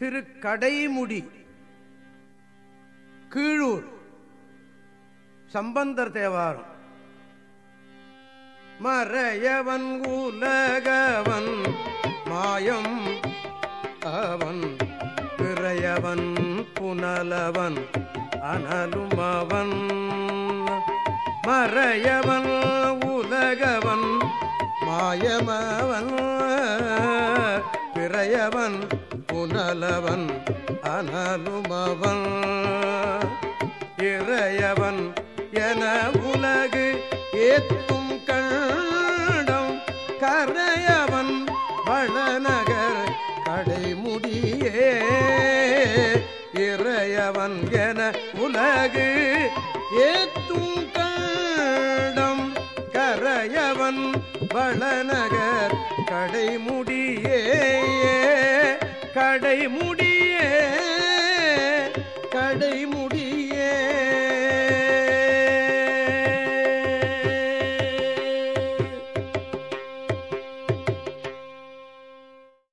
திரு கடைமுடி கீழூர் சம்பந்தர் தேவாரம். மறையவன் உலகவன் மாயம் அவன் பிறையவன் புனலவன் அனலும் அவன். மறையவன் உலகவன் மாயமவன் உடையவன் புனலவன் அனலுமவன். இறையவன் என உலகு ஏத்தும் கண்டம் கரையவன் வளநகர் கடைமுடியே. இறையவன் என உலகு ஏத்தும் கண்டம் கரையவன் வளநகர் கடைமுடியே. கடைமுடிய கடைமுடிய